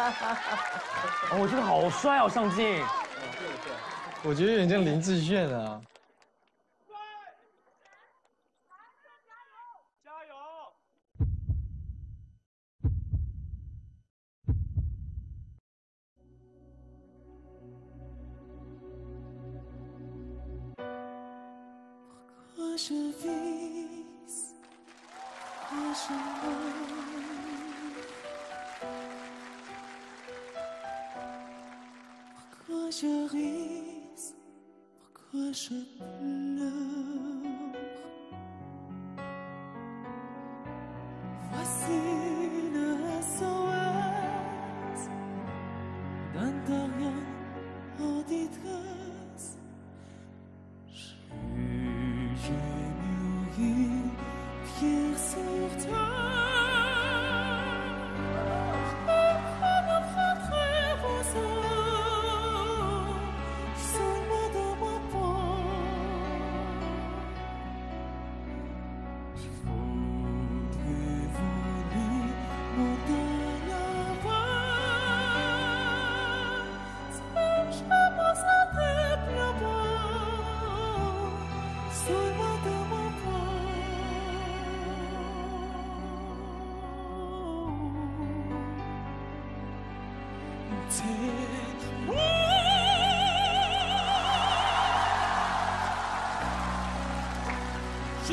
哦，我觉得好帅哦，上镜。我觉得有点像林志炫啊。je ris, pourquoi je pleure Voici le SOS d'un Dorian détresse J'ai mis Une pierre sur toi.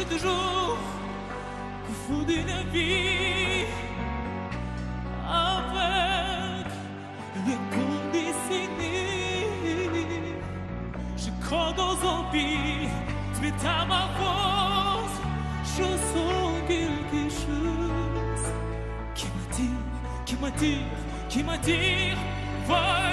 toujours fond d'une vie avec les conditions Je crois dans un pays, ma force je sens quelque chose qui m'attire, qui m'attire, qui m'attire. Voilà.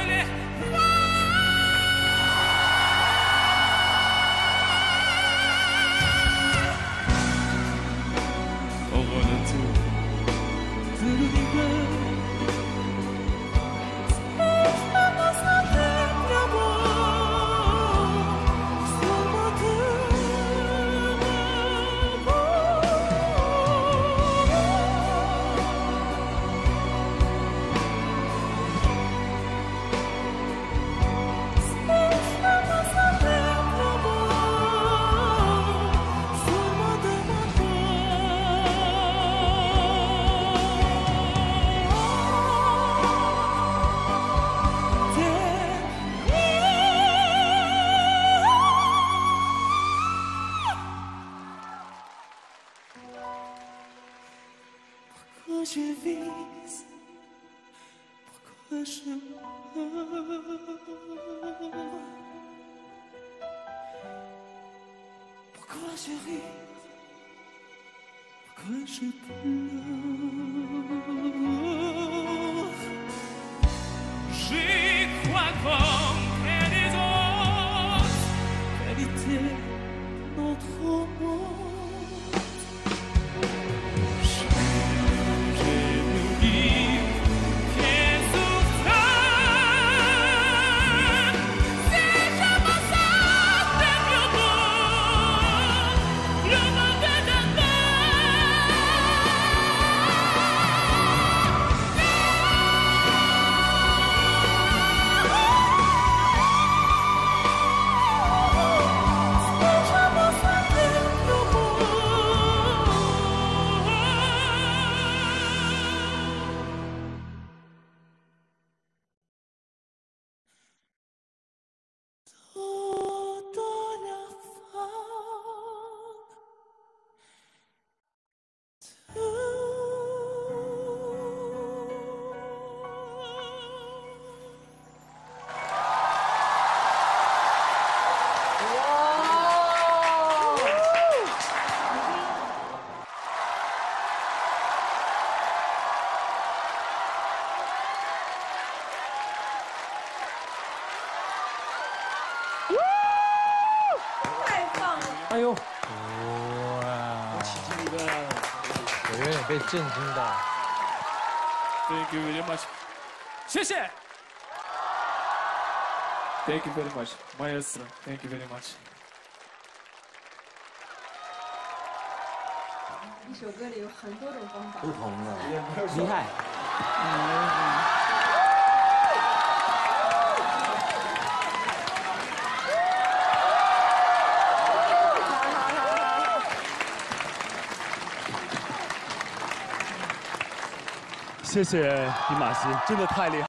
je vis pourquoi je meurs, pourquoi je ris, pourquoi je pleure. 哎呦！哇！我有点被震惊到。Thank you very much，谢谢。Thank you very much，Myestro，Thank you very much。一首歌里有很多种方法。不同的，厉害。谢谢迪玛希，真的太厉害。